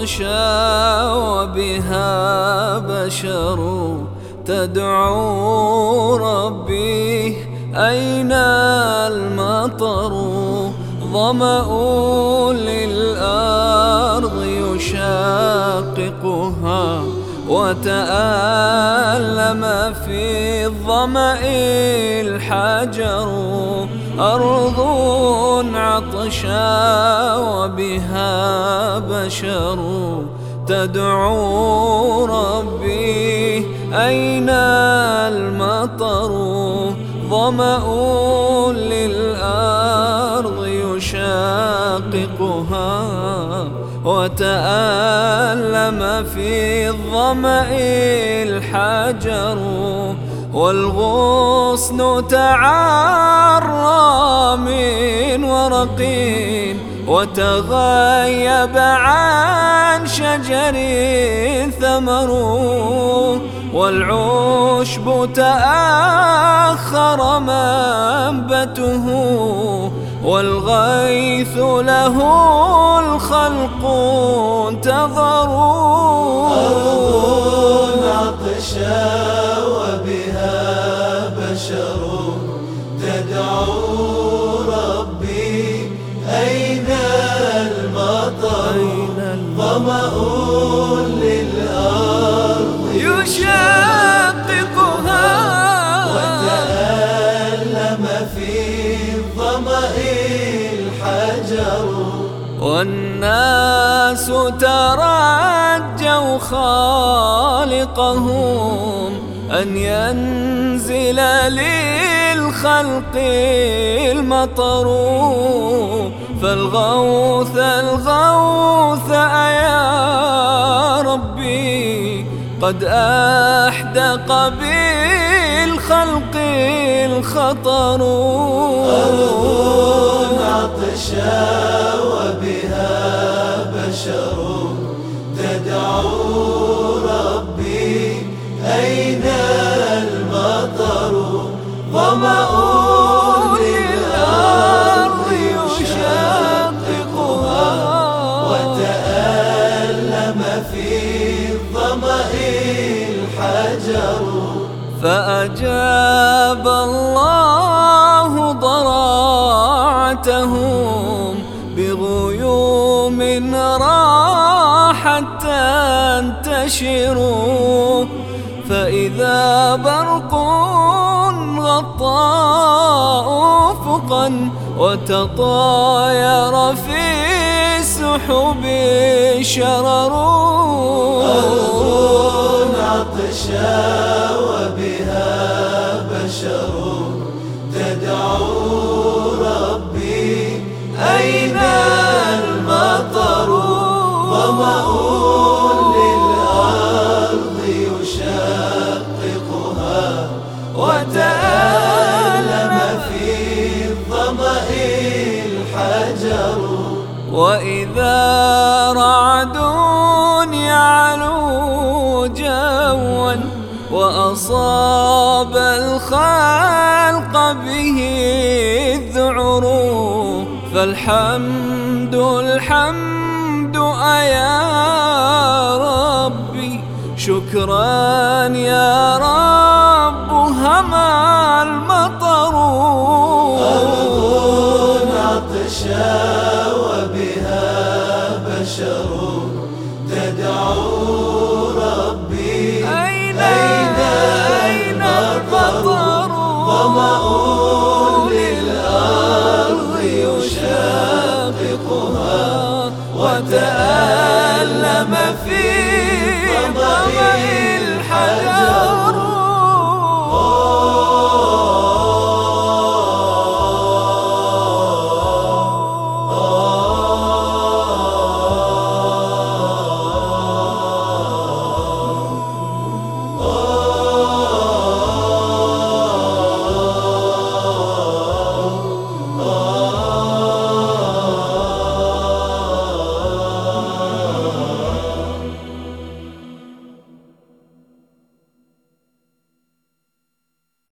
عطشا وبها بشر تدعو ربي أين المطر؟ ظمأ للأرض يشاققها وتألم في الظمأ الحجر أرض وبها بشر تدعو ربي. أين المطر؟ ظمأ للأرض يشاققها. وتألم في الظمأ الحجر. والغصن تعرى من ورقين وتغيب عن شجر ثمر والعشب تأخر منبته والغيث له الخلق انتظروا. أرض عطشا وبها بشر تدعو ربي أين المطر؟ ظمأ للأرض؟ يشققها. وتألم في الظمأ الحجر. والناس ترجوا خالقهم. أن ينزل للخلق المطر فالغوث الغوث يا ربي قد أحدق بالخلق الخطر. أرض عطشا الحجر فأجاب الله ضراعتهم بغيوم راحت تنتشر فإذا برق غطى أفقا وتطاير في السحب شرر. عطشا وبها بشر تدعو ربي أين المطر ظمأ للأرض يشققها وتألم في الظمأ الحجر وإذا وأصاب الخلق به الذعر. فالحمد الحمد أيا ربي. شكرا يا ربي